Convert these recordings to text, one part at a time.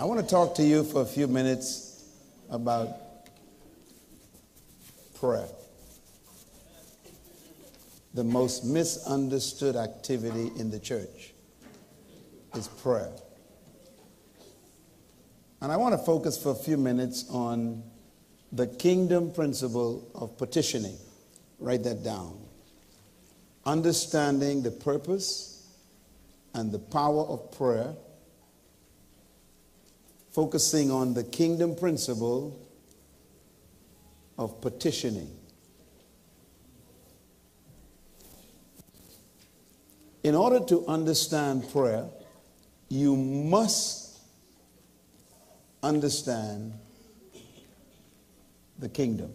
I want to talk to you for a few minutes about prayer. The most misunderstood activity in the church is prayer. And I want to focus for a few minutes on the kingdom principle of petitioning. Write that down. Understanding the purpose and the power of prayer, focusing on the kingdom principle of petitioning. In order to understand prayer, you must understand the kingdom.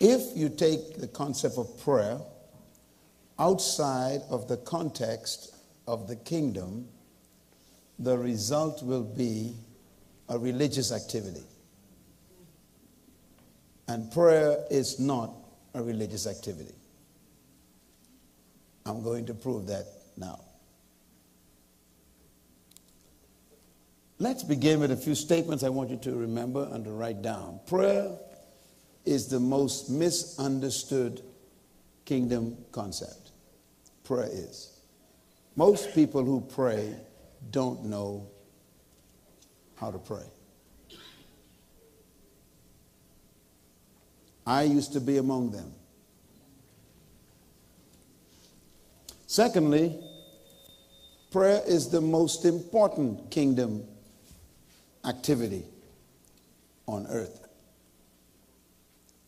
If you take the concept of prayer outside of the context of the kingdom, the result will be a religious activity. And prayer is not a religious activity. I'm going to prove that now. Let's begin with a few statements I want you to remember and to write down. Prayer is the most misunderstood kingdom concept. Prayer is. Most people who pray don't know how to pray. I used to be among them. Secondly, prayer is the most important kingdom activity on earth.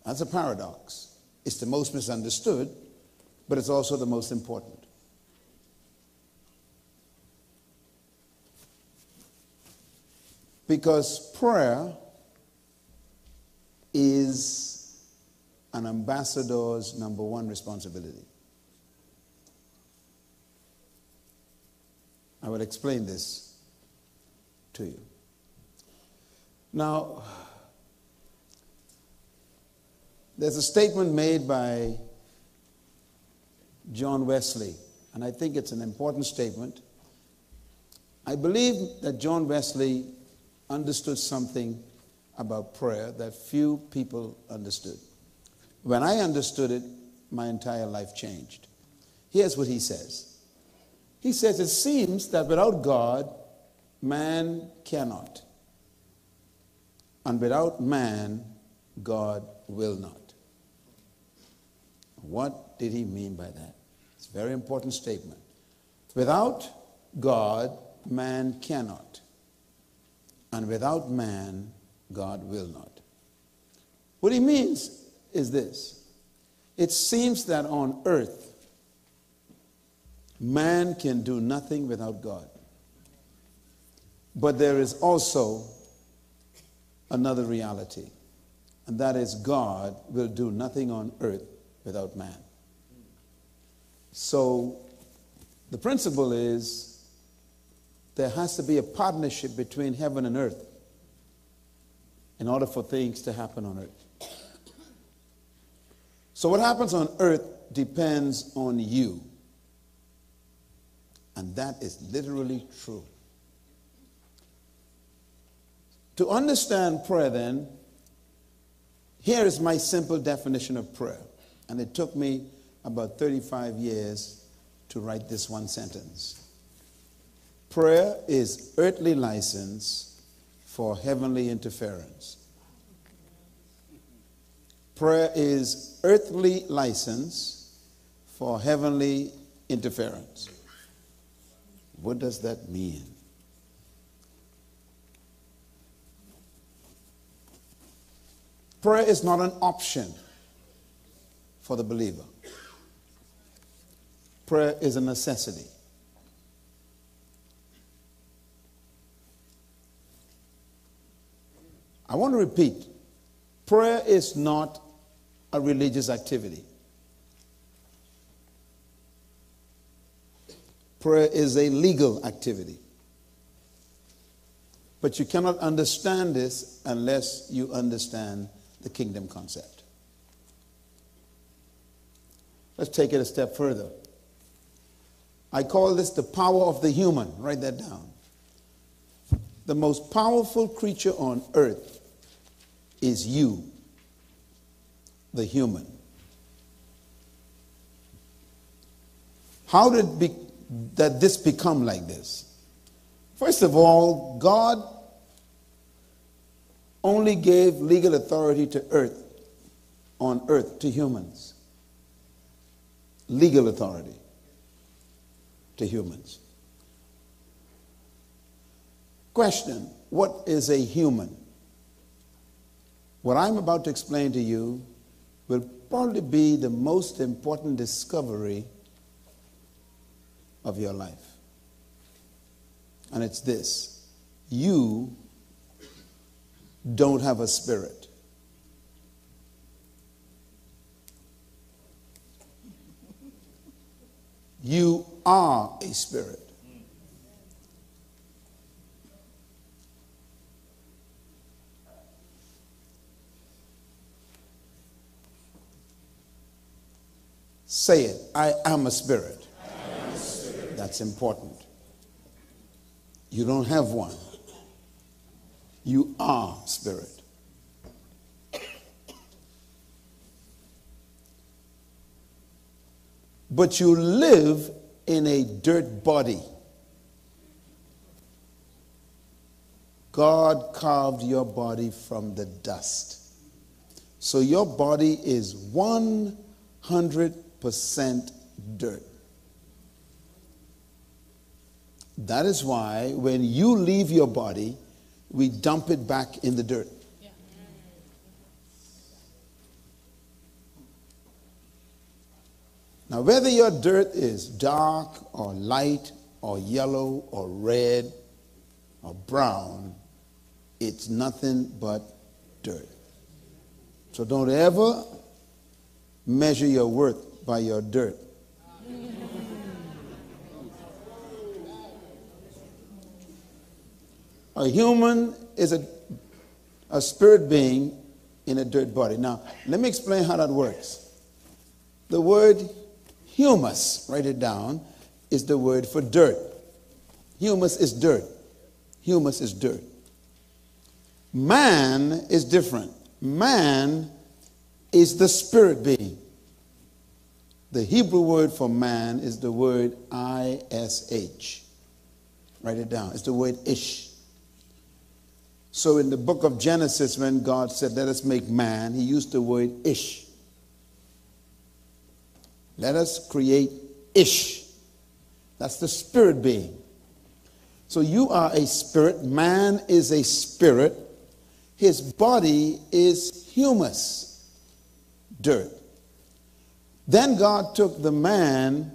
That's a paradox. It's the most misunderstood, but it's also the most important. Because prayer is an ambassador's number one responsibility. I will explain this to you. Now, there's a statement made by John Wesley, and I think it's an important statement. I believe that John Wesley understood something about prayer that few people understood. When I understood it, my entire life changed. Here's what he says He says, It seems that without God, man cannot. And without man, God will not. What did he mean by that? It's a very important statement. Without God, man cannot. And without man, God will not. What he means is this it seems that on earth, man can do nothing without God. But there is also another reality, and that is God will do nothing on earth without man. So the principle is there has to be a partnership between heaven and earth in order for things to happen on earth. So what happens on earth depends on you. And that is literally true. To understand prayer, then, here is my simple definition of prayer. And it took me about 35 years to write this one sentence. Prayer is earthly license for heavenly interference. Prayer is earthly license for heavenly interference. What does that mean? Prayer is not an option for the believer. Prayer is a necessity. I want to repeat prayer is not a religious activity. Prayer is a legal activity. But you cannot understand this unless you understand the kingdom concept. Let's take it a step further. I call this the power of the human. Write that down. The most powerful creature on earth is you, the human. How did be, that this become like this? First of all, God only gave legal authority to earth, on earth, to humans. Legal authority to humans. Question What is a human? What I'm about to explain to you will probably be the most important discovery of your life. And it's this you don't have a spirit. You are a spirit. Say it. I am a spirit. Am a spirit. That's important. You don't have one. You are spirit. But you live in a dirt body. God carved your body from the dust. So your body is 100% dirt. That is why when you leave your body, we dump it back in the dirt. Now, whether your dirt is dark or light or yellow or red or brown, it's nothing but dirt. So don't ever measure your worth by your dirt. A human is a, a spirit being in a dirt body. Now, let me explain how that works. The word humus, write it down, is the word for dirt. Humus is dirt. Humus is dirt. Man is different. Man is the spirit being. The Hebrew word for man is the word ish. Write it down. It's the word ish. So in the book of Genesis, when God said, Let us make man, he used the word ish. Let us create ish. That's the spirit being. So you are a spirit, man is a spirit, his body is humus, dirt. Then God took the man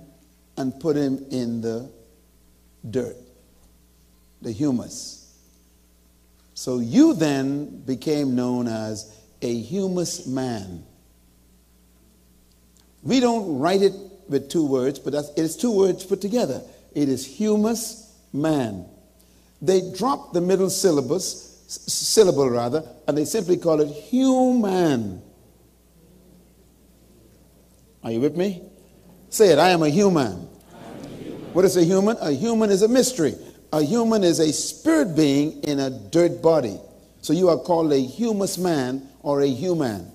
and put him in the dirt, the humus. So you then became known as a humus man. We don't write it with two words, but it is two words put together. It is humus man. They drop the middle syllabus, syllable rather, and they simply call it human. Are you with me? Say it, I am a human. Am a human. What is a human? A human is a mystery. A human is a spirit being in a dirt body. So you are called a humus man or a human.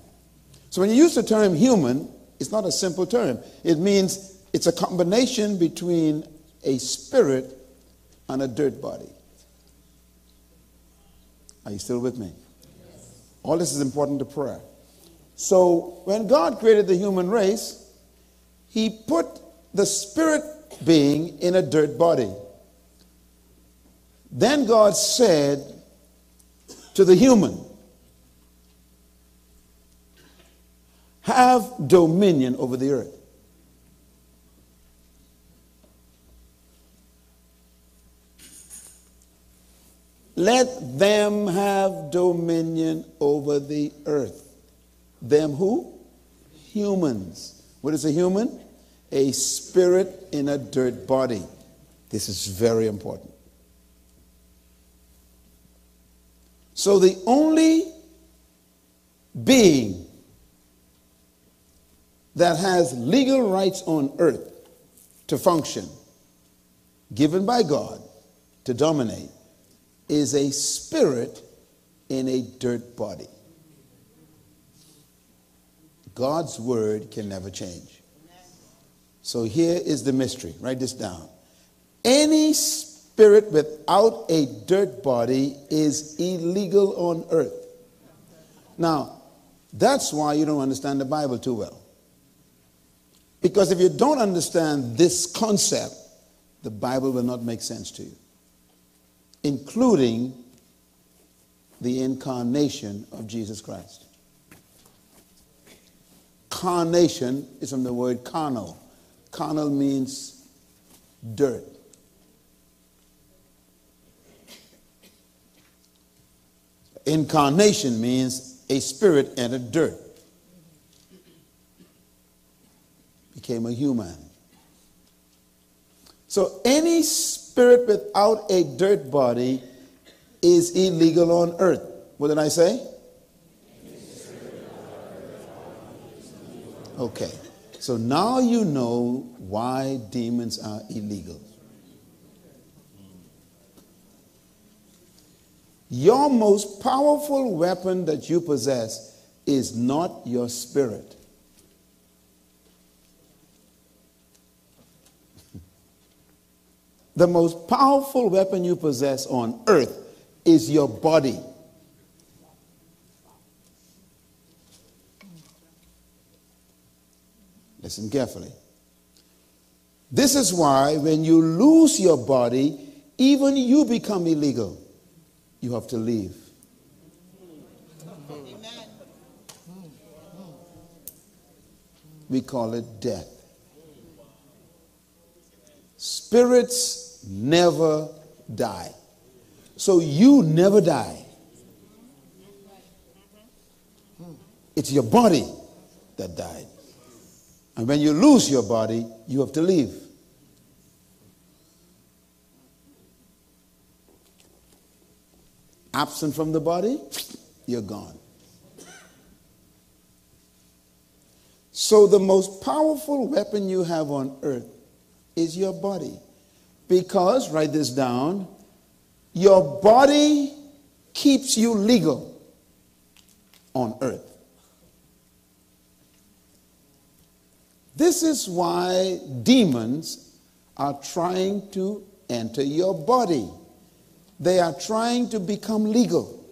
So when you use the term human, it's not a simple term. It means it's a combination between a spirit and a dirt body. Are you still with me? Yes. All this is important to prayer. So when God created the human race, he put the spirit being in a dirt body. Then God said to the human, Have dominion over the earth. Let them have dominion over the earth. Them who? Humans. What is a human? A spirit in a dirt body. This is very important. So the only being that has legal rights on earth to function given by God to dominate is a spirit in a dirt body. God's word can never change. So here is the mystery. Write this down. Any spirit without a dirt body is illegal on earth. Now, that's why you don't understand the Bible too well. Because if you don't understand this concept, the Bible will not make sense to you, including the incarnation of Jesus Christ. Carnation is from the word carnal. Carnal means dirt. Incarnation means a spirit entered dirt, became a human. So any spirit without a dirt body is illegal on earth. What did I say? Okay. So now you know why demons are illegal. Your most powerful weapon that you possess is not your spirit. the most powerful weapon you possess on earth is your body. Listen carefully. This is why when you lose your body, even you become illegal. You have to leave. We call it death. Spirits never die. So you never die. It's your body that died. And when you lose your body, you have to leave. Absent from the body, you're gone. So, the most powerful weapon you have on earth is your body. Because, write this down, your body keeps you legal on earth. This is why demons are trying to enter your body. They are trying to become legal.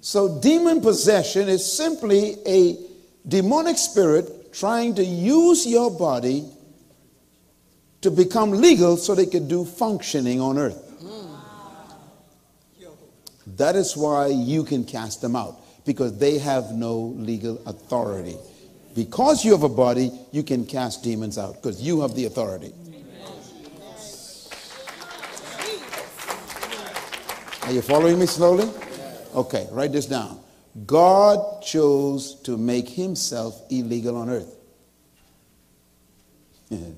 So, demon possession is simply a demonic spirit trying to use your body to become legal so they could do functioning on earth. That is why you can cast them out because they have no legal authority. Because you have a body, you can cast demons out because you have the authority. Are you following me slowly? Okay, write this down. God chose to make himself illegal on earth. I'm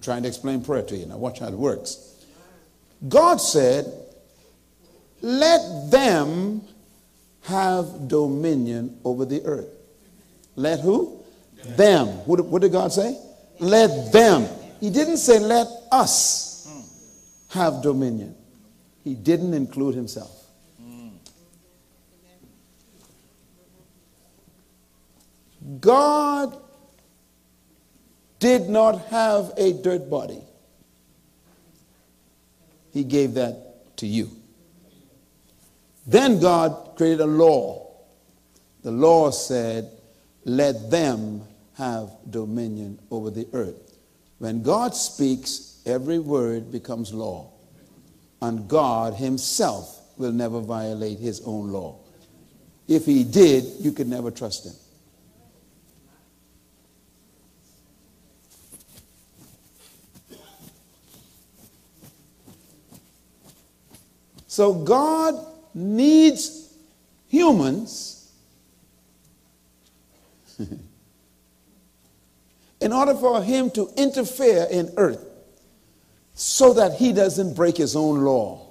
trying to explain prayer to you. Now, watch how it works. God said, let them have dominion over the earth. Let who? Them. What, what did God say? Let them. He didn't say let us have dominion. He didn't include himself. God did not have a dirt body. He gave that to you. Then God created a law. The law said, let them have dominion over the earth. When God speaks, every word becomes law. And God himself will never violate his own law. If he did, you could never trust him. So God needs humans in order for him to interfere in earth so that he doesn't break his own law.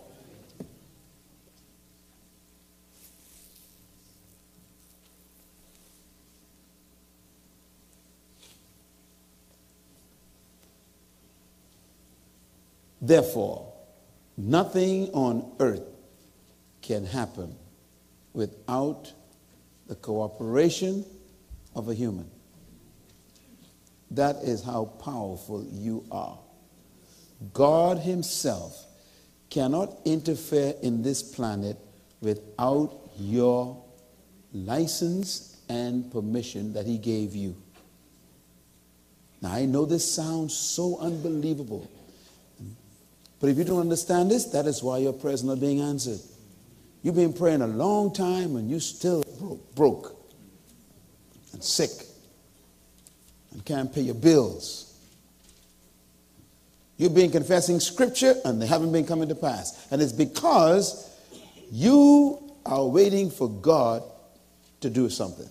Therefore, nothing on earth can happen without the cooperation of a human. That is how powerful you are. God Himself cannot interfere in this planet without your license and permission that He gave you. Now, I know this sounds so unbelievable, but if you don't understand this, that is why your prayers are not being answered. You've been praying a long time and you're still broke, broke and sick and can't pay your bills. You've been confessing scripture and they haven't been coming to pass. And it's because you are waiting for God to do something.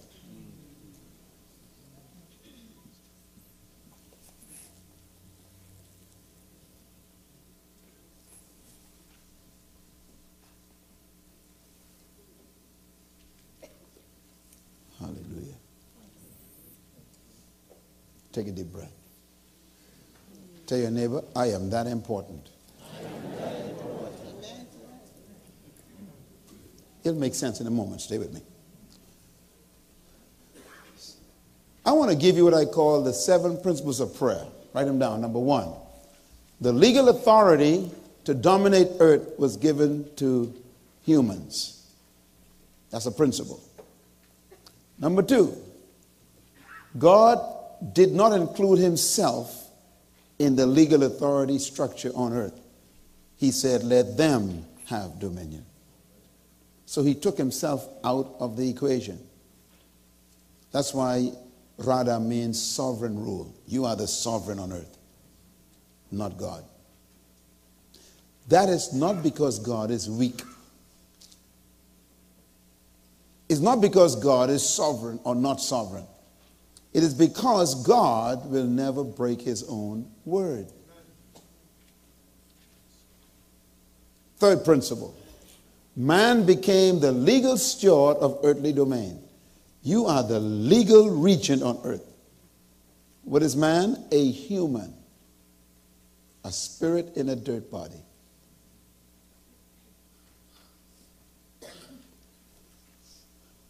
Hallelujah. Take a deep breath. Tell your neighbor, I am that important. It'll make sense in a moment. Stay with me. I want to give you what I call the seven principles of prayer. Write them down. Number one, the legal authority to dominate earth was given to humans. That's a principle. Number two, God did not include himself in the legal authority structure on earth. He said, let them have dominion. So he took himself out of the equation. That's why Rada means sovereign rule. You are the sovereign on earth, not God. That is not because God is weak. It's not because God is sovereign or not sovereign. It is because God will never break his own word. Third principle man became the legal steward of earthly domain. You are the legal regent on earth. What is man? A human, a spirit in a dirt body.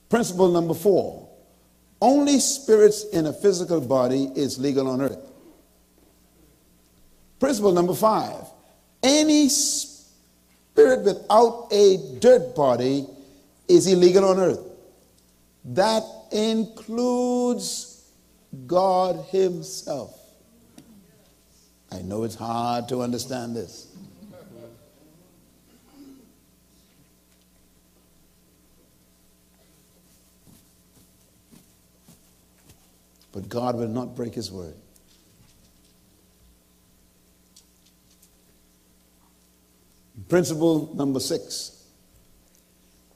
Principle number four only spirits in a physical body is legal on earth. Principle number five any spirit without a dirt body is illegal on earth. That includes God Himself. I know it's hard to understand this. But God will not break his word. Principle number six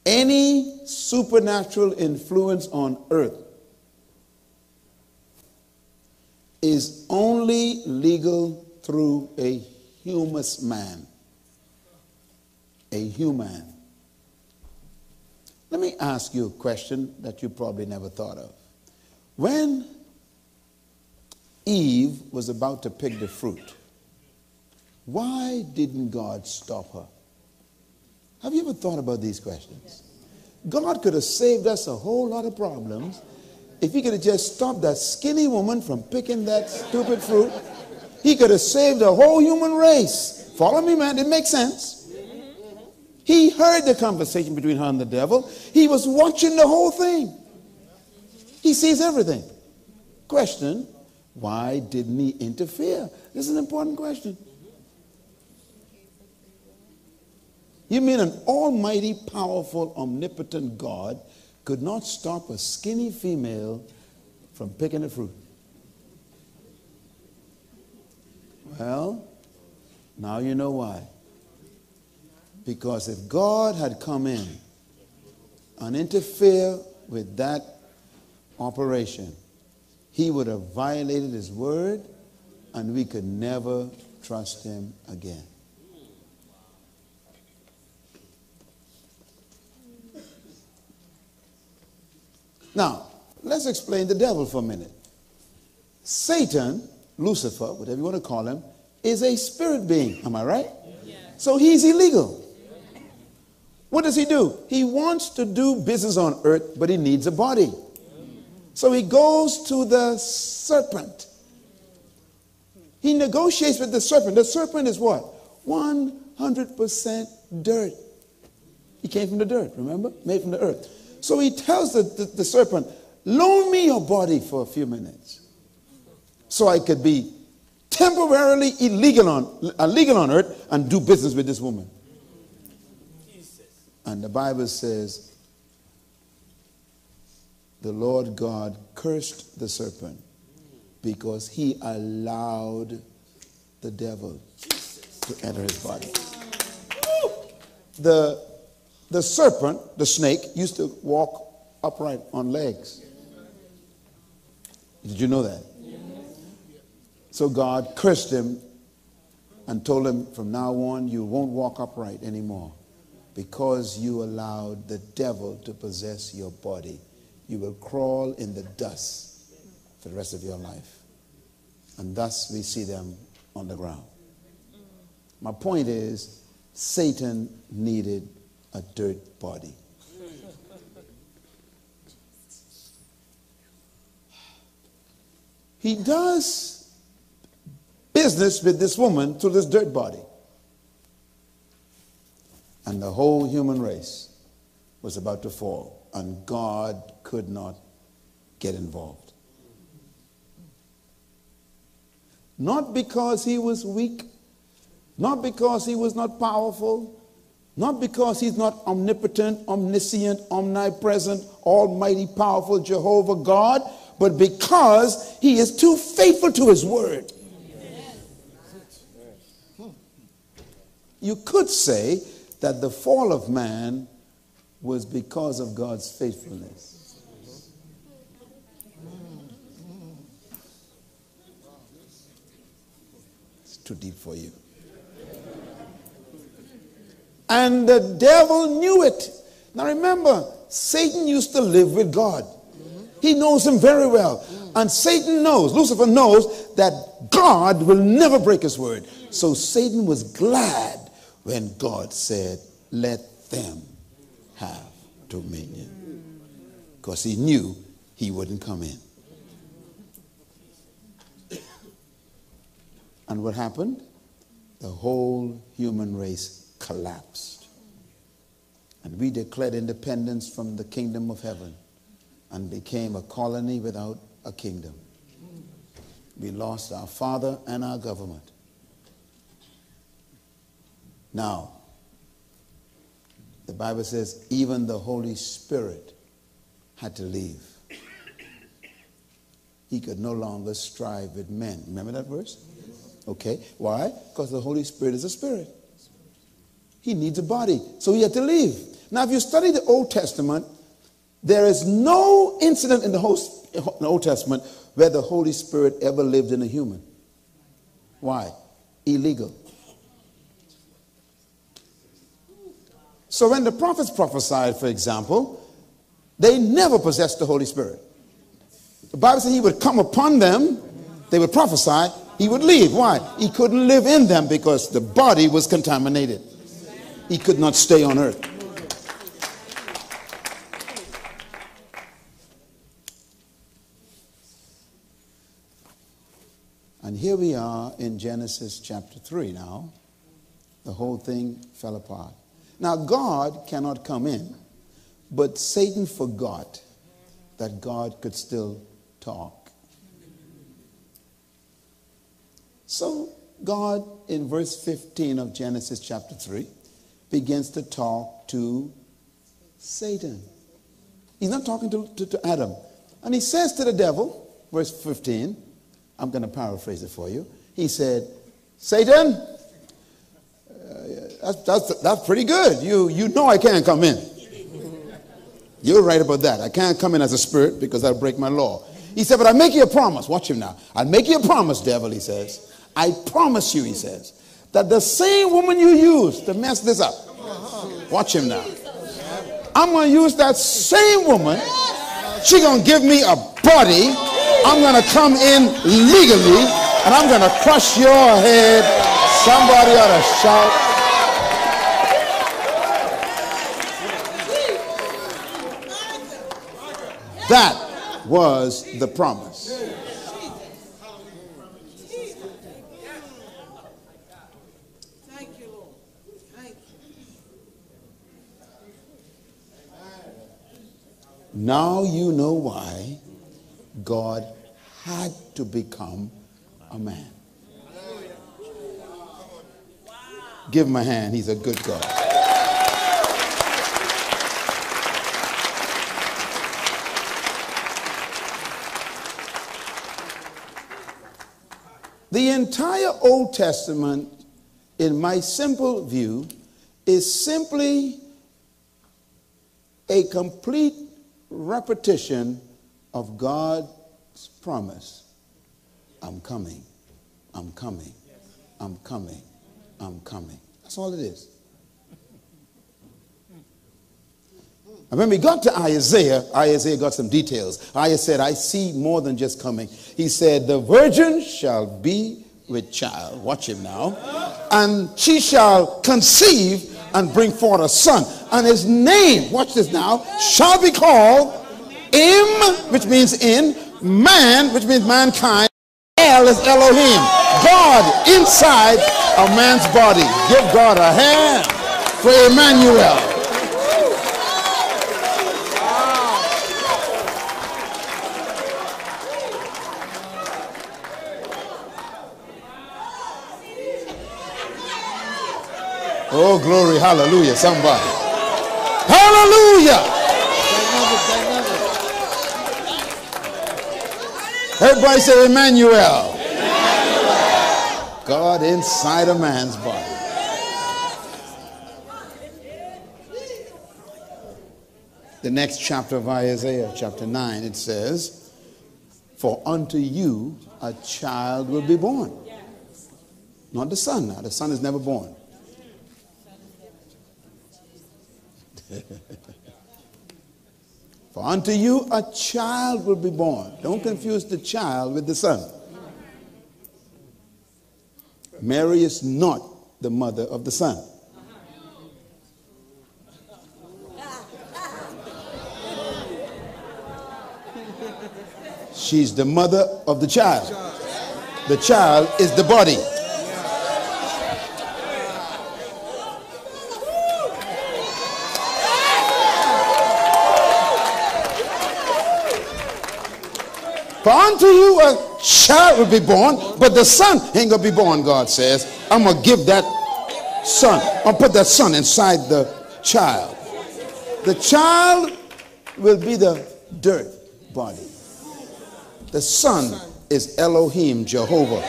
any supernatural influence on earth is only legal through a humus man. A human. Let me ask you a question that you probably never thought of. When Eve was about to pick the fruit, why didn't God stop her? Have you ever thought about these questions? God could have saved us a whole lot of problems if he could have just stopped that skinny woman from picking that stupid fruit. He could have saved the whole human race. Follow me, man. It makes sense. He heard the conversation between her and the devil. He was watching the whole thing. He sees everything. Question why didn't he interfere? This is an important question. You mean an almighty, powerful, omnipotent God could not stop a skinny female from picking a fruit? Well, now you know why. Because if God had come in and interfere with that operation, he would have violated his word and we could never trust him again. Now, let's explain the devil for a minute. Satan, Lucifer, whatever you want to call him, is a spirit being. Am I right? So he's illegal. What does he do? He wants to do business on earth, but he needs a body. So he goes to the serpent. He negotiates with the serpent. The serpent is what? 100% dirt. He came from the dirt, remember? Made from the earth. So he tells the, the, the serpent, Loan me your body for a few minutes so I could be temporarily illegal on, illegal on earth and do business with this woman. And the Bible says, the Lord God cursed the serpent because he allowed the devil to enter his body. The, the serpent, the snake, used to walk upright on legs. Did you know that? So God cursed him and told him, from now on, you won't walk upright anymore because you allowed the devil to possess your body. You will crawl in the dust for the rest of your life. And thus we see them on the ground. My point is, Satan needed a dirt body. He does business with this woman through this dirt body. And the whole human race was about to fall, and God could not get involved. Not because he was weak, not because he was not powerful, not because he's not omnipotent, omniscient, omnipresent, almighty, powerful Jehovah God, but because he is too faithful to his word. You could say that the fall of man was because of God's faithfulness. It's too deep for you. And the devil knew it. Now remember, Satan used to live with God. He knows him very well. And Satan knows, Lucifer knows that God will never break his word. So Satan was glad when God said, Let them have dominion. Because he knew he wouldn't come in. And what happened? The whole human race collapsed. And we declared independence from the kingdom of heaven and became a colony without a kingdom. We lost our father and our government. Now, the Bible says even the Holy Spirit had to leave. He could no longer strive with men. Remember that verse? Okay. Why? Because the Holy Spirit is a spirit. He needs a body. So he had to leave. Now, if you study the Old Testament, there is no incident in the Old Testament where the Holy Spirit ever lived in a human. Why? Illegal. So when the prophets prophesied, for example, they never possessed the Holy Spirit. The Bible said he would come upon them, they would prophesy, he would leave. Why? He couldn't live in them because the body was contaminated. He could not stay on earth. And here we are in Genesis chapter 3 now. The whole thing fell apart. Now, God cannot come in, but Satan forgot that God could still talk. So, God, in verse 15 of Genesis chapter 3, begins to talk to Satan. He's not talking to, to, to Adam. And he says to the devil, verse 15, I'm going to paraphrase it for you. He said, Satan, that's, that's, that's pretty good. You, you know I can't come in. You're right about that. I can't come in as a spirit because I'll break my law. He said, But I make you a promise. Watch him now. I'll make you a promise, devil, he says. I promise you, he says, that the same woman you used to mess this up. Watch him now. I'm going to use that same woman. She's going to give me a body I'm going to come in legally And I'm going to crush your head. Somebody ought to shout. That was the promise. Now you know why God had to become a man. Give him a hand. He's a good God. The entire Old Testament, in my simple view, is simply a complete repetition of God's promise I'm coming, I'm coming, I'm coming, I'm coming. That's all it is. And when we got to Isaiah, Isaiah got some details. Isaiah said, I see more than just coming. He said, The virgin shall be with child. Watch him now. And she shall conceive and bring forth a son. And his name, watch this now, shall be called Im, which means in, man, which means mankind. El is Elohim. God inside a man's body. Give God a hand for Emmanuel. Oh, glory, hallelujah, somebody. Hallelujah. Everybody say Emmanuel. Emmanuel. God inside a man's body. The next chapter of Isaiah, chapter 9, it says, For unto you a child will be born. Not the son now, the son is never born. For unto you a child will be born. Don't confuse the child with the son. Mary is not the mother of the son. She's the mother of the child. The child is the body. For unto you a child will be born, but the son ain't gonna be born, God says. I'm gonna give that son, I'll put that son inside the child. The child will be the dirt body. The son is Elohim, Jehovah.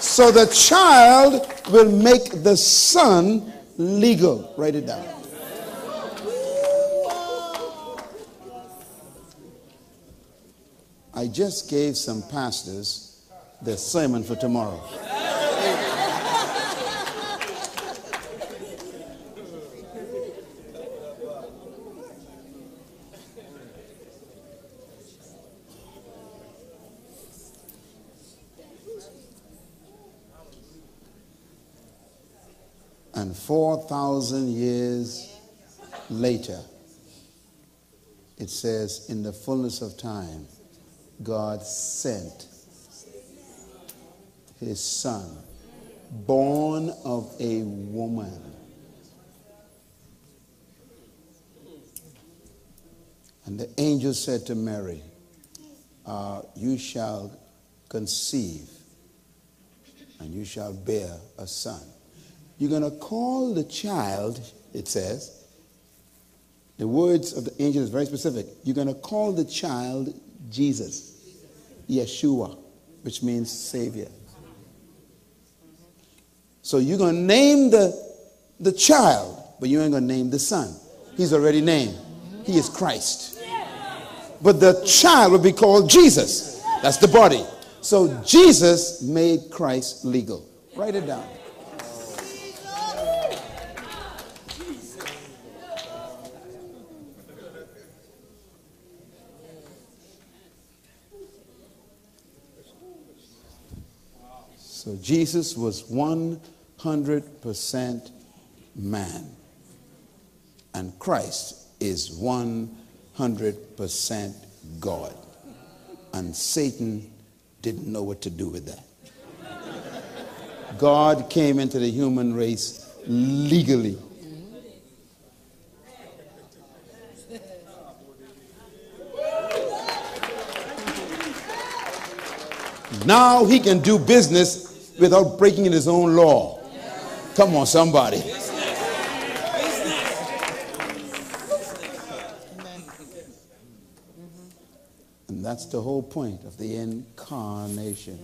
So the child will make the son legal. Write it down. I just gave some pastors the sermon for tomorrow. And 4,000 years later, it says, in the fullness of time, God sent his son, born of a woman. And the angel said to Mary, uh, You shall conceive and you shall bear a son. You're going to call the child, it says, the words of the angel is very specific. You're going to call the child Jesus, Yeshua, which means Savior. So you're going to name the, the child, but you ain't going to name the son. He's already named. He is Christ. But the child will be called Jesus. That's the body. So Jesus made Christ legal. Write it down. So Jesus was 100% man. And Christ is 100% God. And Satan didn't know what to do with that. God came into the human race legally. Now he can do business without breaking his own law. Come on, somebody. And that's the whole point of the incarnation.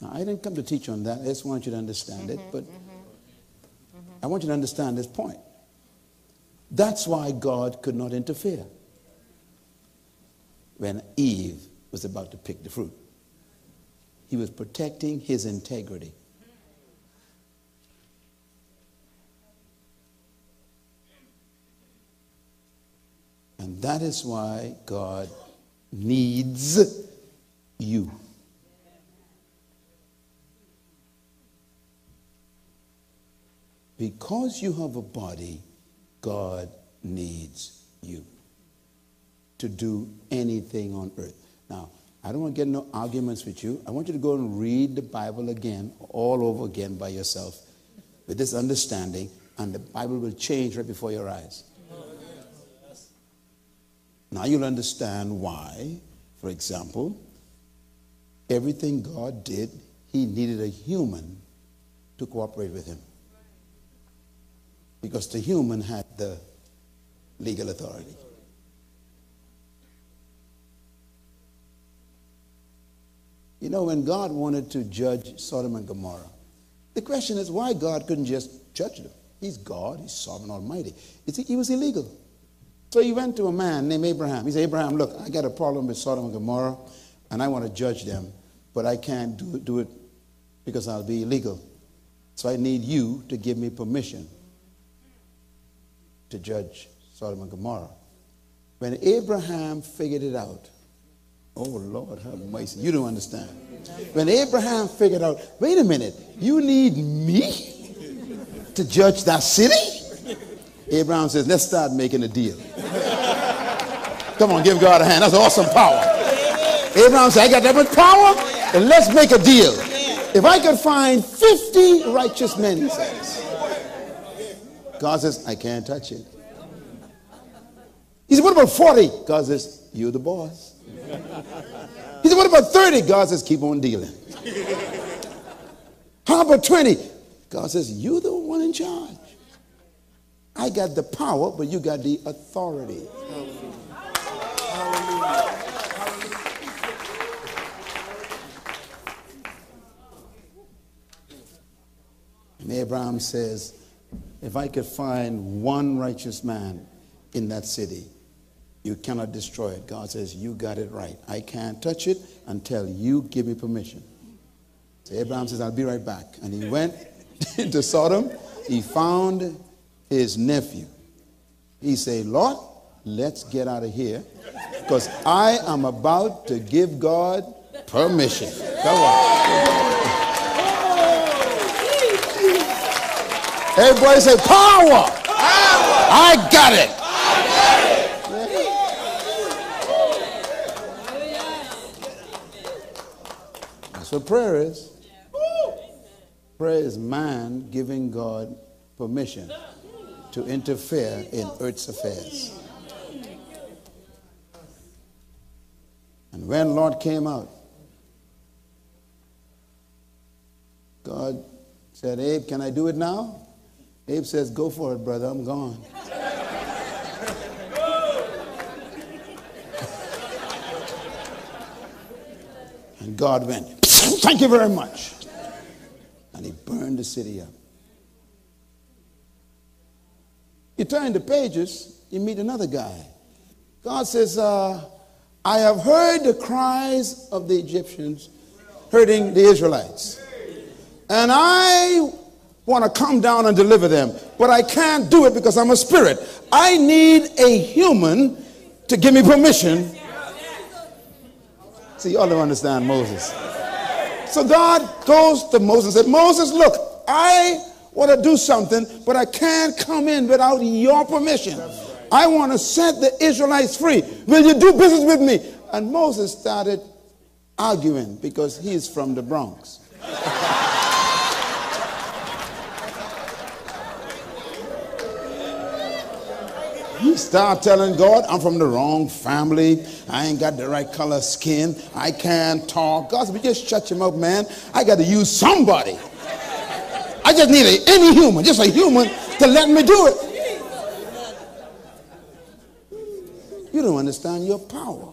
Now, I didn't come to teach on that. I just want you to understand it. But I want you to understand this point. That's why God could not interfere when Eve was about to pick the fruit. He was protecting his integrity. And that is why God needs you. Because you have a body, God needs you to do anything on earth. Now, I don't want to get no arguments with you. I want you to go and read the Bible again, all over again by yourself, with this understanding, and the Bible will change right before your eyes. Now you'll understand why, for example, everything God did, He needed a human to cooperate with Him. Because the human had the legal authority. You know, when God wanted to judge Sodom and Gomorrah, the question is why God couldn't just judge them. He's God, He's sovereign almighty. He was illegal. So he went to a man named Abraham. He said, Abraham, look, I got a problem with Sodom and Gomorrah, and I want to judge them, but I can't do, do it because I'll be illegal. So I need you to give me permission to judge Sodom and Gomorrah. When Abraham figured it out, oh Lord, have mercy, you don't understand. When Abraham figured out, wait a minute, you need me to judge that city? Abraham says, let's start making a deal. Come on, give God a hand. That's awesome power. Abraham said, I got that much power, and let's make a deal. If I could find 50 righteous men, he says, God says, I can't touch it. He said, What about 40? God says, You're the boss. He said, What about 30? God says, Keep on dealing. How about 20? God says, You're the one in charge. I got the power, but you got the authority. And Abraham says, If I could find one righteous man in that city, you cannot destroy it. God says, You got it right. I can't touch it until you give me permission. So Abraham says, I'll be right back. And he went into Sodom. He found his nephew. He said, Lord, let's get out of here because I am about to give God permission. Come on. Everybody say, power. power. I got it. What prayer is. Prayer is man giving God permission to interfere in earth's affairs. And when Lot came out, God said, Abe, can I do it now? Abe says, Go for it, brother. I'm gone. and God went, Thank you very much. And he burned the city up. You turn the pages, you meet another guy. God says, uh, I have heard the cries of the Egyptians hurting the Israelites. And I want to come down and deliver them, but I can't do it because I'm a spirit. I need a human to give me permission See, y'all don't understand Moses. So God goes to Moses and said, Moses, look, I want to do something, but I can't come in without your permission. I want to set the Israelites free. Will you do business with me? And Moses started arguing because he's from the Bronx. He start telling God, I'm from the wrong family. I ain't got the right color skin. I can't talk. God said, just shut him up, man. I got to use somebody. I just need a, any human, just a human, to let me do it. You don't understand your power.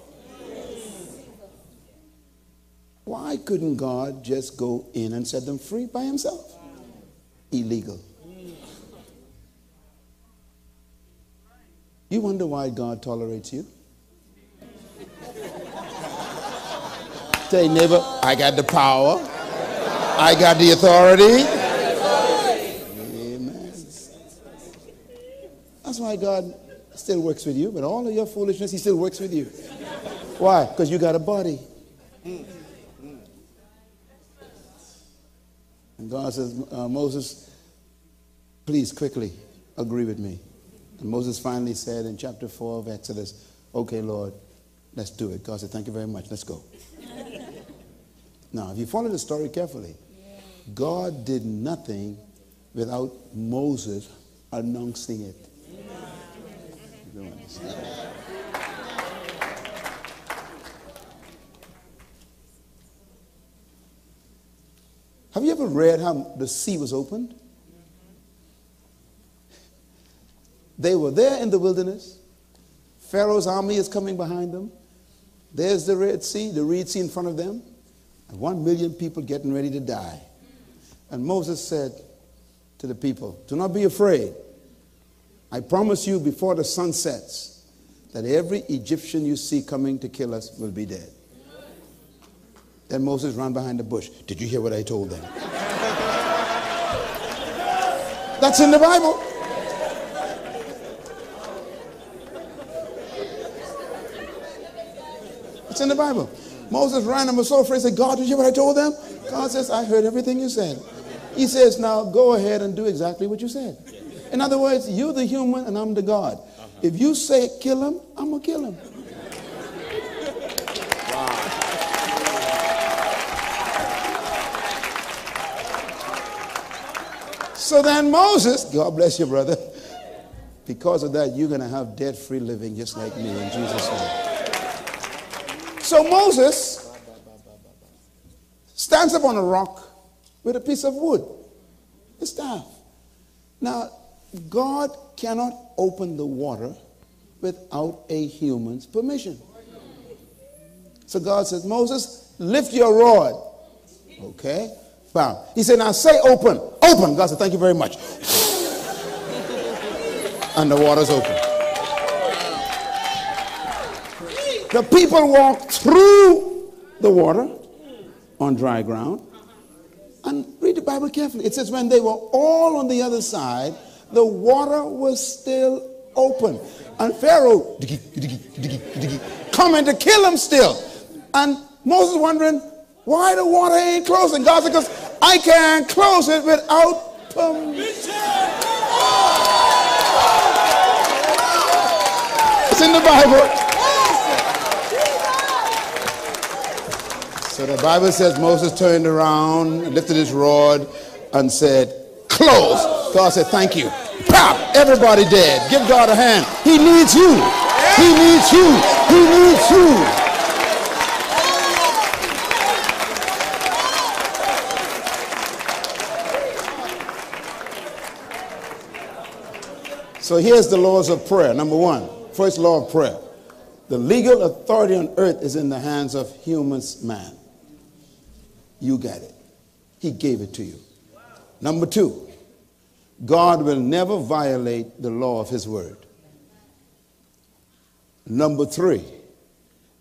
Why couldn't God just go in and set them free by himself? Illegal. You wonder why God tolerates you? Say, neighbor, I got the power. I got the authority. Amen. That's why God still works with you, but all of your foolishness, He still works with you. Why? Because you got a body. And God says, uh, Moses, please quickly agree with me. And Moses finally said in chapter 4 of Exodus, Okay, Lord, let's do it. God said, Thank you very much. Let's go. now, if you follow the story carefully, God did nothing without Moses announcing it. Have you ever read how the sea was opened? They were there in the wilderness. Pharaoh's army is coming behind them. There's the Red Sea, the Red Sea in front of them. And one million people getting ready to die. And Moses said to the people, Do not be afraid. I promise you before the sun sets that every Egyptian you see coming to kill us will be dead. Then Moses ran behind the bush. Did you hear what I told them? That's in the Bible. It's in the Bible. Moses ran and was so afraid. Said, God, did you hear what I told them? God says, I heard everything you said. He says, now go ahead and do exactly what you said. In other words, you're the human and I'm the God. If you say kill him, I'm going to kill him. So then Moses, God bless you, brother. Because of that, you're going to have debt free living just like me in Jesus' name. So Moses stands up on a rock with a piece of wood, a staff. Now, God cannot open the water without a human's permission. So God says, Moses, lift your rod. Okay? Bam. He said, now say open. Open. God said, thank you very much. and the water's open. The people walked through the water on dry ground. And read the Bible carefully. It says, when they were all on the other side, the water was still open. And Pharaoh coming to kill him still. And Moses wondering, why the water ain't closing? God said, because I can't close it without permission. It's in the Bible. So the Bible says Moses turned around, lifted his rod, and said, Close. God said, Thank you. Pop! Everybody dead. Give God a hand. He needs you. He needs you. He needs you. So here's the laws of prayer. Number one, first law of prayer. The legal authority on earth is in the hands of humans, man. You got it. He gave it to you. Number two, God will never violate the law of His word. Number three,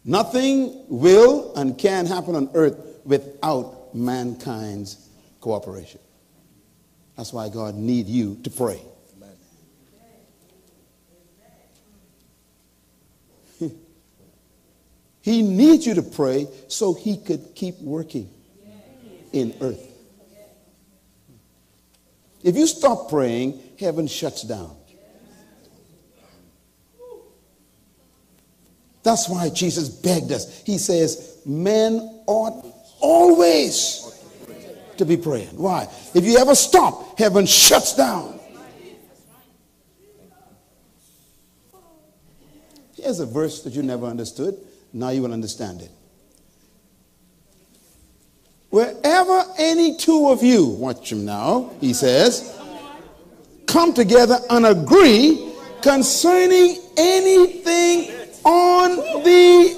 nothing will and can happen on earth without mankind's cooperation. That's why God needs you to pray. He needs you to pray so he could keep working in earth. If you stop praying, heaven shuts down. That's why Jesus begged us. He says, Men ought always to be praying. Why? If you ever stop, heaven shuts down. Here's a verse that you never understood. Now you will understand it. Wherever any two of you, watch him now, he says, come together and agree concerning anything on the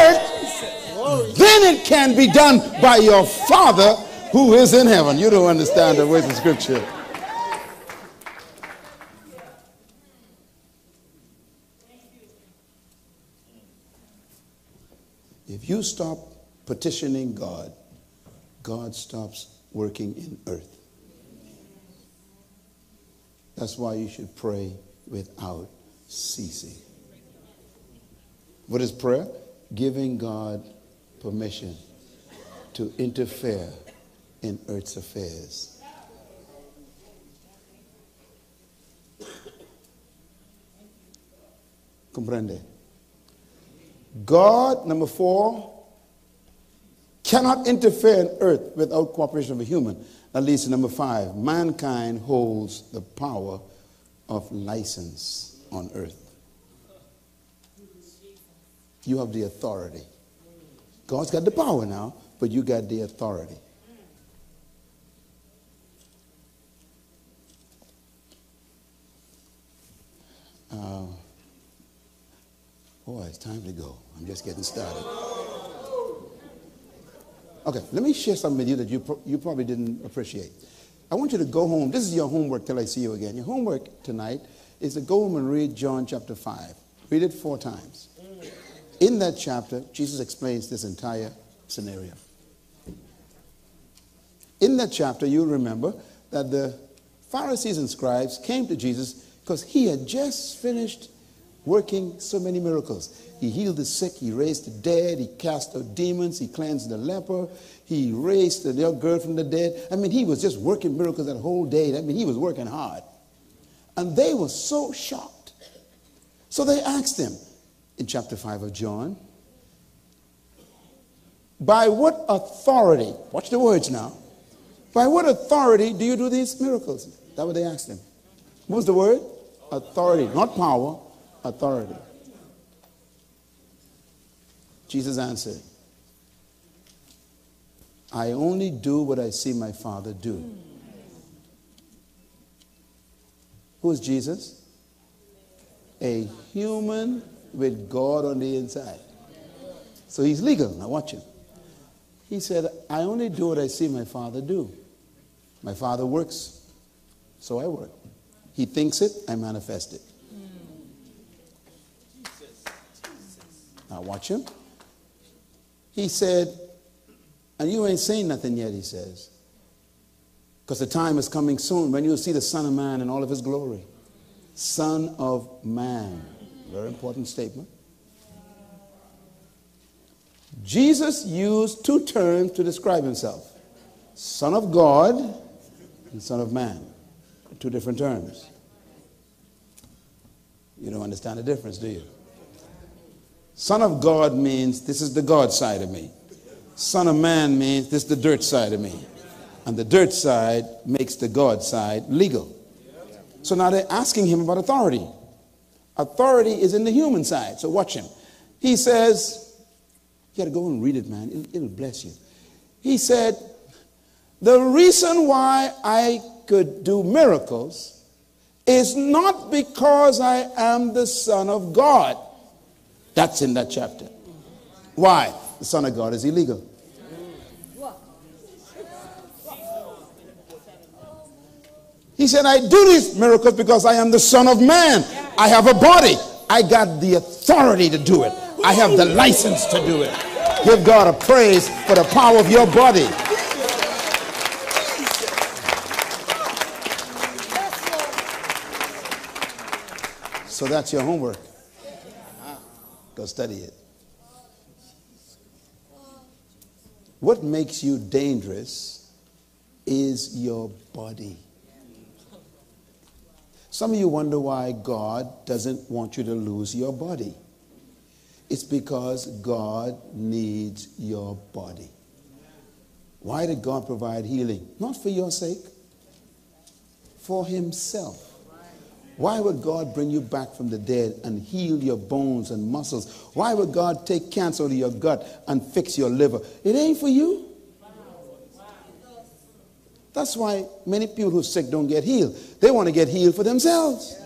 earth, then it can be done by your Father who is in heaven. You don't understand the words of Scripture. If you stop petitioning God, God stops working in earth. That's why you should pray without ceasing. What is prayer? Giving God permission to interfere in earth's affairs. Comprende? God, number four, cannot interfere in earth without cooperation of a human. At least number five, mankind holds the power of license on earth. You have the authority. God's got the power now, but you got the authority. Uh, boy, it's time to go. I'm just getting started. Okay, let me share something with you that you, pro- you probably didn't appreciate. I want you to go home. This is your homework till I see you again. Your homework tonight is to go home and read John chapter 5. Read it four times. In that chapter, Jesus explains this entire scenario. In that chapter, you'll remember that the Pharisees and scribes came to Jesus because he had just finished working so many miracles. He healed the sick, he raised the dead, he cast out demons, he cleansed the leper, he raised the young girl from the dead. I mean, he was just working miracles that whole day. I mean, he was working hard. And they were so shocked. So they asked him in chapter 5 of John, by what authority, watch the words now, by what authority do you do these miracles? That's what they asked him. What was the word? Authority, not power, authority. Jesus answered, I only do what I see my Father do. Who is Jesus? A human with God on the inside. So he's legal. Now watch him. He said, I only do what I see my Father do. My Father works, so I work. He thinks it, I manifest it. Now watch him. He said, and you ain't saying nothing yet, he says. Because the time is coming soon when you'll see the Son of Man in all of his glory. Son of Man. Very important statement. Jesus used two terms to describe himself Son of God and Son of Man. Two different terms. You don't understand the difference, do you? Son of God means this is the God side of me. Son of man means this is the dirt side of me. And the dirt side makes the God side legal. So now they're asking him about authority. Authority is in the human side. So watch him. He says, You got to go and read it, man. It'll, it'll bless you. He said, The reason why I could do miracles is not because I am the Son of God. That's in that chapter. Why? The Son of God is illegal. He said, I do these miracles because I am the Son of Man. I have a body. I got the authority to do it. I have the license to do it. Give God a praise for the power of your body. So that's your homework. Go study it. What makes you dangerous is your body. Some of you wonder why God doesn't want you to lose your body. It's because God needs your body. Why did God provide healing? Not for your sake, for Himself. Why would God bring you back from the dead and heal your bones and muscles? Why would God take cancer to your gut and fix your liver? It ain't for you. That's why many people who are sick don't get healed. They want to get healed for themselves.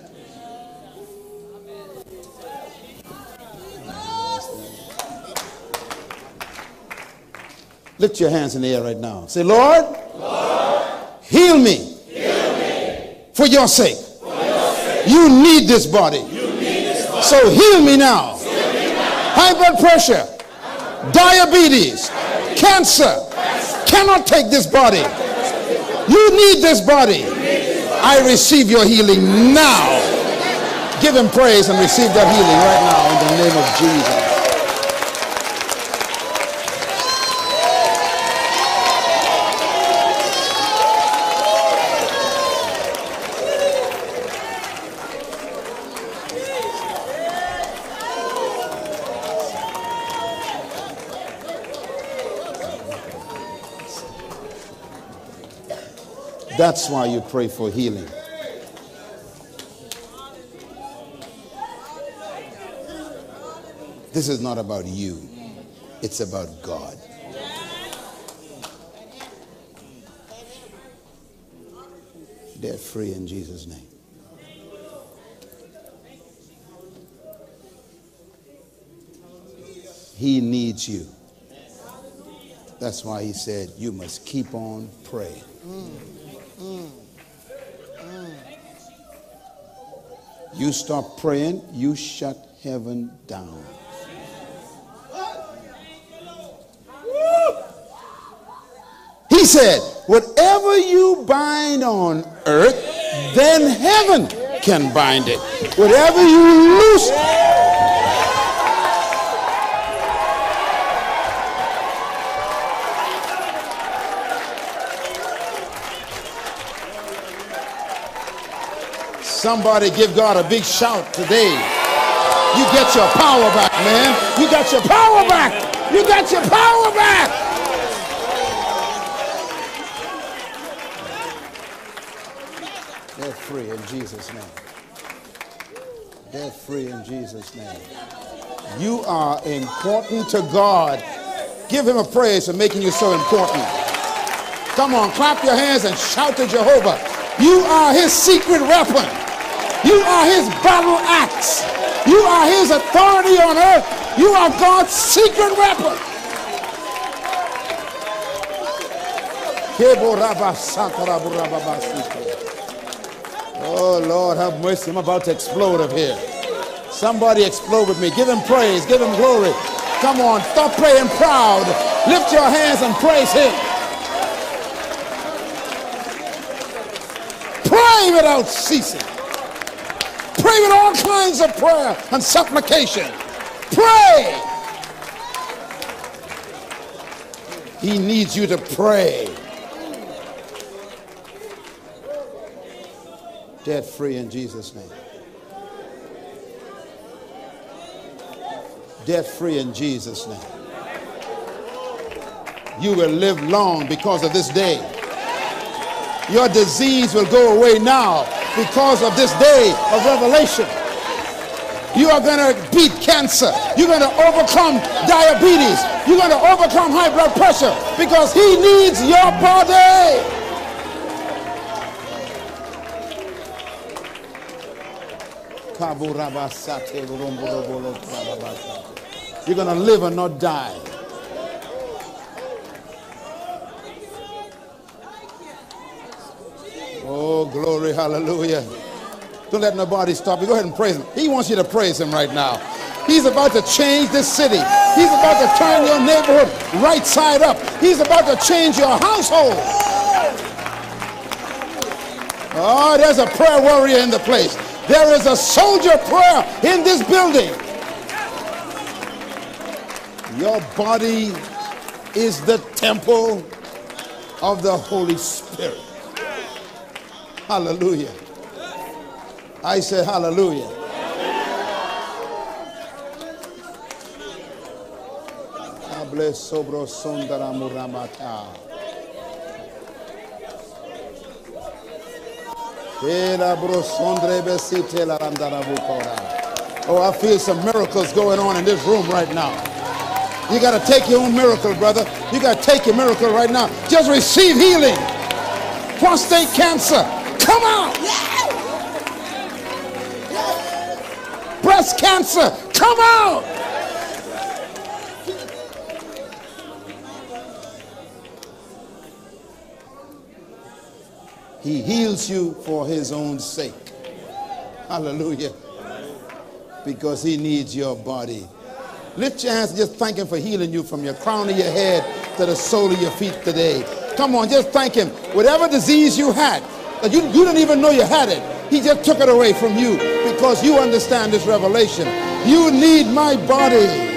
Lift your hands in the air right now. Say, Lord, Lord heal me, heal me for your sake. You need this body. So heal me now. Heal me now. High blood pressure, diabetes, cancer cannot take this body. You need this body. I receive your healing now. Give him praise and receive that healing right now in the name of Jesus. That's why you pray for healing. This is not about you, it's about God. They're free in Jesus' name. He needs you. That's why he said, You must keep on praying. Mm. You stop praying, you shut heaven down. He said, Whatever you bind on earth, then heaven can bind it. Whatever you loose. Somebody give God a big shout today. You get your power back, man. You got your power back. You got your power back. They're free in Jesus' name. They're free in Jesus' name. You are important to God. Give him a praise for making you so important. Come on, clap your hands and shout to Jehovah. You are his secret weapon. You are his battle axe. You are his authority on earth. You are God's secret weapon. Oh Lord, have mercy. I'm about to explode up here. Somebody explode with me. Give him praise. Give him glory. Come on, stop praying proud. Lift your hands and praise him. Pray without ceasing. With all kinds of prayer and supplication. Pray. He needs you to pray. Debt free in Jesus' name. Debt free in Jesus' name. You will live long because of this day. Your disease will go away now because of this day of revelation. You are going to beat cancer. You're going to overcome diabetes. You're going to overcome high blood pressure because he needs your body. You're going to live and not die. Oh, glory, hallelujah. Don't let nobody stop you. Go ahead and praise him. He wants you to praise him right now. He's about to change this city. He's about to turn your neighborhood right side up. He's about to change your household. Oh, there's a prayer warrior in the place. There is a soldier prayer in this building. Your body is the temple of the Holy Spirit. Hallelujah. I say hallelujah. Oh, I feel some miracles going on in this room right now. You got to take your own miracle, brother. You got to take your miracle right now. Just receive healing. Prostate cancer, come out. Breast cancer, come on. He heals you for his own sake. Hallelujah. Because he needs your body. Lift your hands and just thank him for healing you from your crown of your head to the sole of your feet today. Come on, just thank him. Whatever disease you had, that you, you didn't even know you had it, he just took it away from you because you understand this revelation. You need my body.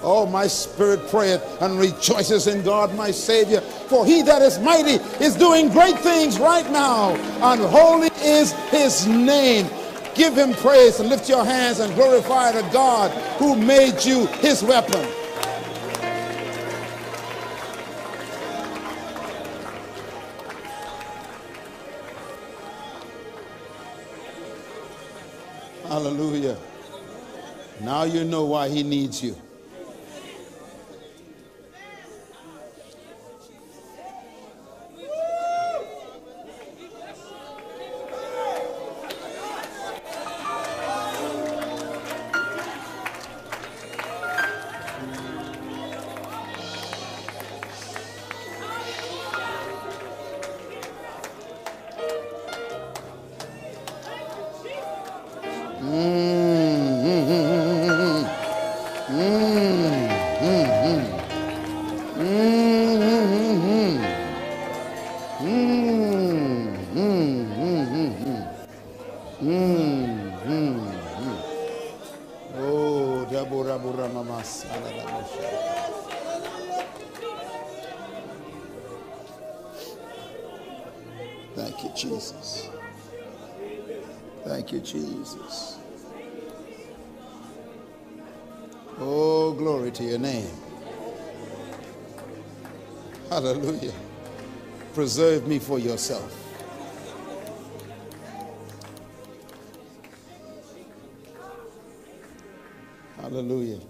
Oh, my spirit prayeth and rejoices in God, my Savior. For he that is mighty is doing great things right now, and holy is his name. Give him praise and lift your hands and glorify the God who made you his weapon. Hallelujah. Now you know why he needs you. Jesus. Oh, glory to your name. Hallelujah. Preserve me for yourself. Hallelujah.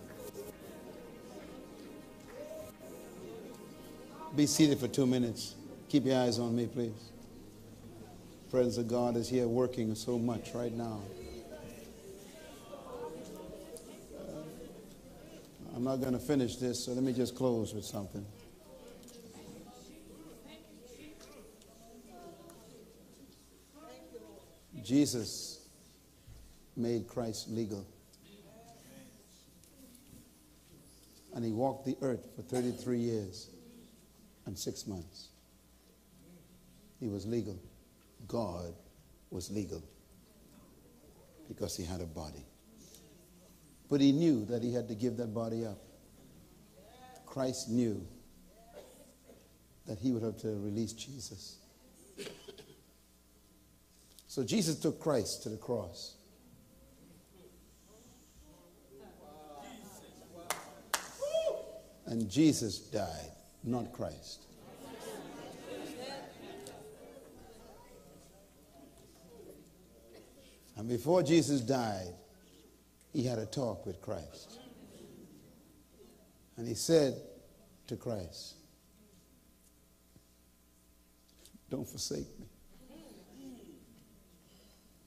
Be seated for two minutes. Keep your eyes on me, please. Friends of God is here working so much right now. I'm not going to finish this, so let me just close with something. Jesus made Christ legal. And he walked the earth for 33 years and six months. He was legal. God was legal because he had a body. But he knew that he had to give that body up. Christ knew that he would have to release Jesus. So Jesus took Christ to the cross. And Jesus died, not Christ. And before Jesus died, he had a talk with Christ. And he said to Christ, Don't forsake me.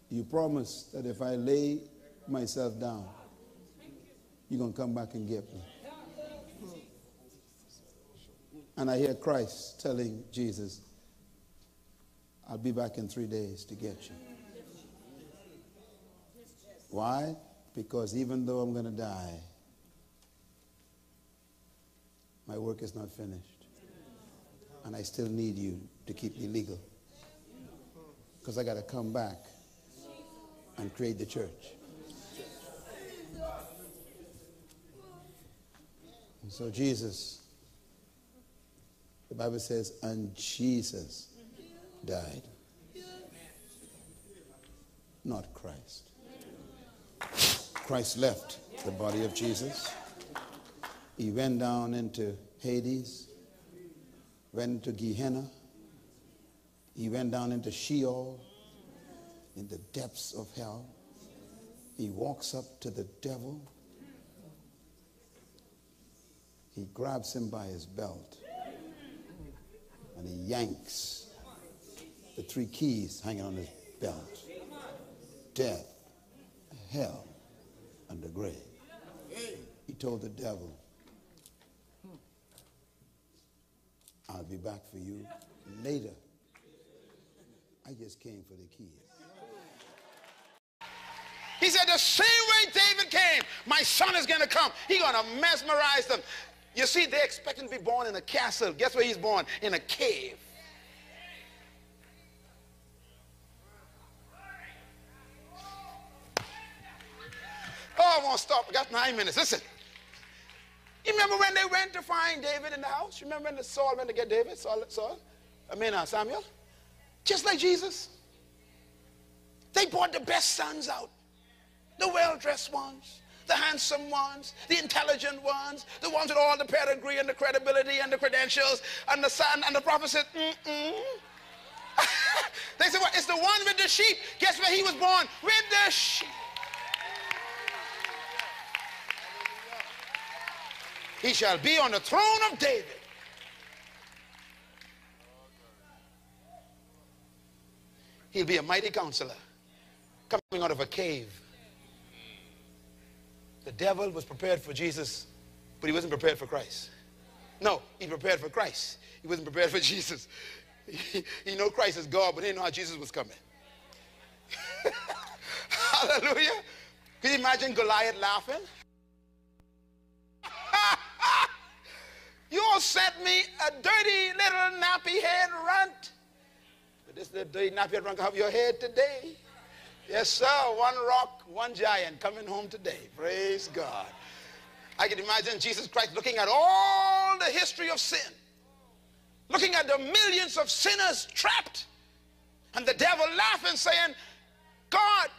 You promised that if I lay myself down, you're going to come back and get me. And I hear Christ telling Jesus, I'll be back in three days to get you. Why? Because even though I'm going to die, My work is not finished. And I still need you to keep me legal. Because I got to come back and create the church. And so Jesus, the Bible says, and Jesus died. Not Christ. Christ left the body of Jesus. He went down into Hades, went to Gehenna. He went down into Sheol, in the depths of hell. He walks up to the devil. He grabs him by his belt and he yanks the three keys hanging on his belt death, hell, the grave. He told the devil, I'll be back for you later. I just came for the kids. He said, the same way David came, my son is going to come. He's going to mesmerize them. You see, they expect him to be born in a castle. Guess where he's born? In a cave. I won't stop. I got nine minutes. Listen. You remember when they went to find David in the house? You remember when the Saul went to get David? Saul, Saul? I mean, uh, Samuel? Just like Jesus. They brought the best sons out. The well-dressed ones, the handsome ones, the intelligent ones, the ones with all the pedigree and the credibility and the credentials. And the son and the prophet said, mm-mm. they said, well, it's the one with the sheep. Guess where he was born? With the sheep. He shall be on the throne of David. He'll be a mighty counselor coming out of a cave. The devil was prepared for Jesus, but he wasn't prepared for Christ. No, he prepared for Christ. He wasn't prepared for Jesus. He, he Christ is God, but he didn't know how Jesus was coming. Hallelujah. Can you imagine Goliath laughing? You all sent me a dirty little nappy head runt. But this little dirty nappy head runt can have your head today. Yes, sir. One rock, one giant coming home today. Praise God. I can imagine Jesus Christ looking at all the history of sin, looking at the millions of sinners trapped, and the devil laughing, saying, God,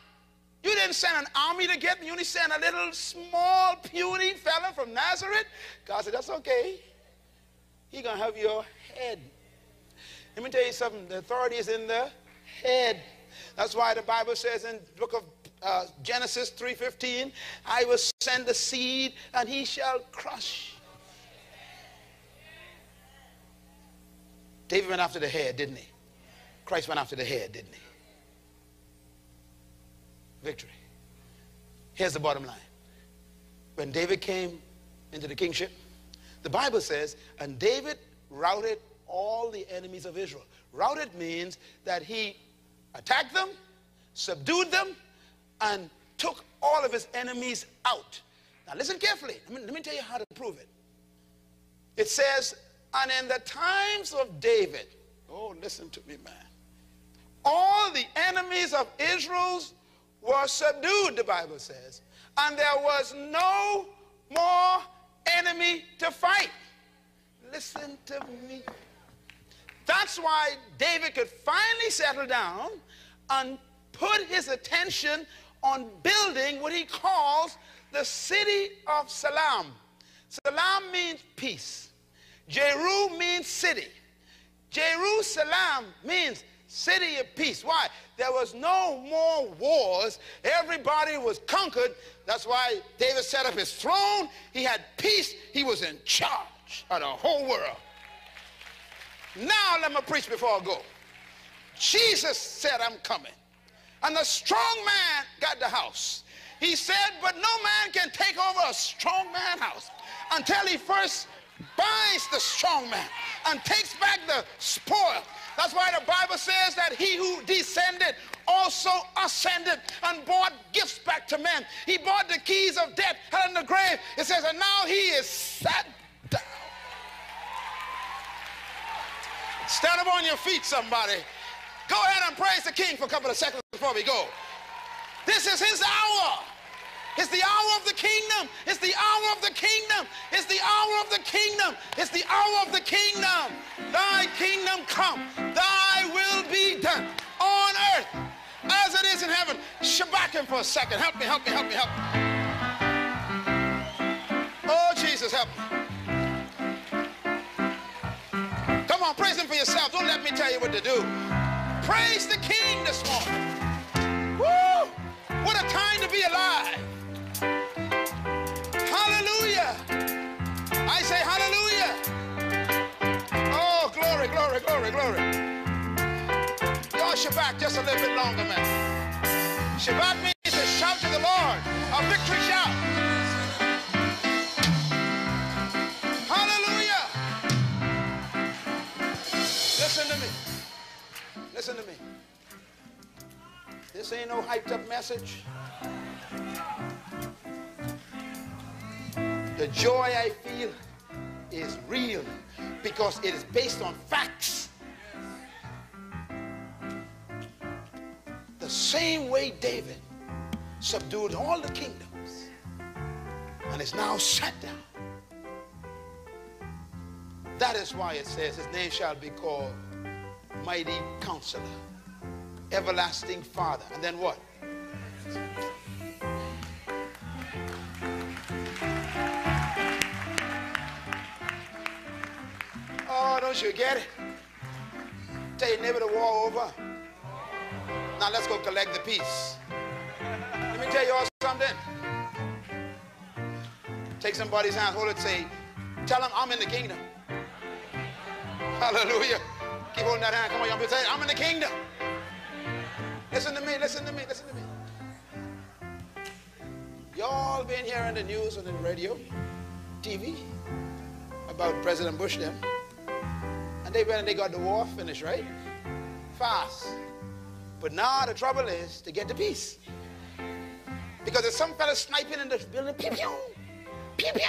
you didn't send an army to get me. You only sent a little small, puny fella from Nazareth. God said, that's okay. He going to have your head. Let me tell you something. The authority is in the head. That's why the Bible says in the book of uh, Genesis 3.15, I will send the seed and he shall crush. David went after the head, didn't he? Christ went after the head, didn't he? Victory. Here's the bottom line. When David came into the kingship, the Bible says, and David routed all the enemies of Israel. Routed means that he attacked them, subdued them, and took all of his enemies out. Now listen carefully. Let me, let me tell you how to prove it. It says, and in the times of David, oh, listen to me, man. All the enemies of Israel's were subdued, the Bible says, and there was no more enemy to fight. Listen to me. That's why David could finally settle down and put his attention on building what he calls the city of Salam. Salam means peace. Jeru means city. Jerusalem means city of peace. Why? There was no more wars. Everybody was conquered. That's why David set up his throne. He had peace. He was in charge of the whole world. Now let me preach before I go. Jesus said, I'm coming. And the strong man got the house. He said, but no man can take over a strong man house until he first binds the strong man and takes back the spoil. That's why the Bible says that he who descended also ascended and brought gifts back to men. He brought the keys of death, hell, and the grave. It says, and now he is sat down. Stand up on your feet, somebody. Go ahead and praise the king for a couple of seconds before we go. This is his hour. It's the hour of the kingdom. It's the hour of the kingdom. It's the hour of the kingdom. It's the hour of the kingdom. Thy kingdom come. Thy will be done on earth as it is in heaven. Shabach him for a second. Help me, help me, help me, help me. Oh, Jesus, help me. Come on, praise him for yourself. Don't let me tell you what to do. Praise the King this morning. Woo! What a time to be alive. I say hallelujah. Oh, glory, glory, glory, glory. Y'all Shabach just a little bit longer, man. Shabach means to shout to the Lord. A victory shout. Hallelujah. Listen to me. Listen to me. This ain't no hyped up message. The joy I feel is real because it is based on facts. The same way David subdued all the kingdoms and is now sat down. That is why it says his name shall be called Mighty Counselor, Everlasting Father. And then what? Don't you get it? Tell your neighbor to war over. Now let's go collect the peace. Let me tell you all something. Take somebody's hand, hold it, say, tell them I'm in the kingdom. Hallelujah. Keep holding that hand. Come on, people. Say, I'm in the kingdom. Listen to me, listen to me, listen to me. Y'all been hearing the news on the radio, TV, about President Bush them. And they went and they got the war finished, right? Fast. But now the trouble is to get the peace. Because there's some fella sniping in the building, pew pew, pew pew,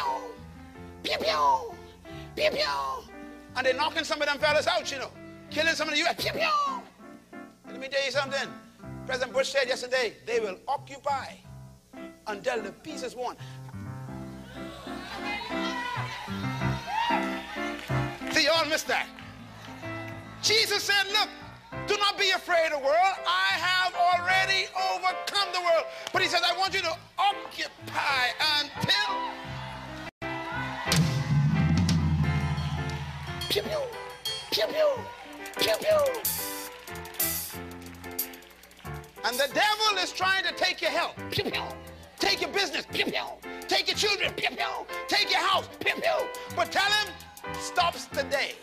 pew pew, pew pew. And they're knocking some of them fellas out, you know. Killing some of the U.S. Pew pew. Let me tell you something. President Bush said yesterday, they will occupy until the peace is won. See, y'all missed that. Jesus said, look, do not be afraid of the world. I have already overcome the world. But he says, I want you to occupy until. Pew, pew, pew, pew, pew, pew. And the devil is trying to take your health. Pew, pew. Take your business. Pew, pew. Take your children. Pew, pew. Take your house. Pew, pew. But tell him, stops today.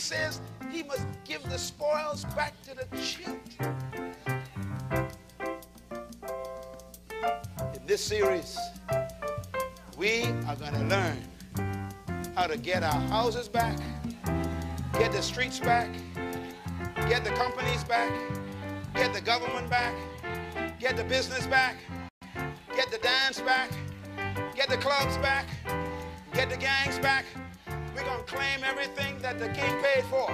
He says he must give the spoils back to the children. In this series, we are going to learn how to get our houses back, get the streets back, get the companies back, get the government back, get the business back, get the dance back, get the clubs back, get the gangs back. Going to claim everything that the king paid for.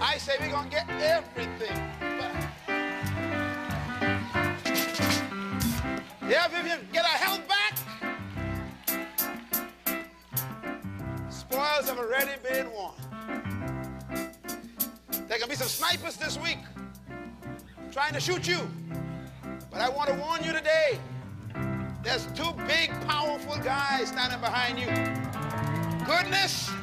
I say we're going to get everything back. Yeah, Vivian, get our health back. Spoils have already been won. There can be some snipers this week trying to shoot you. But I want to warn you today. There's two big, powerful guys standing behind you. Goodness.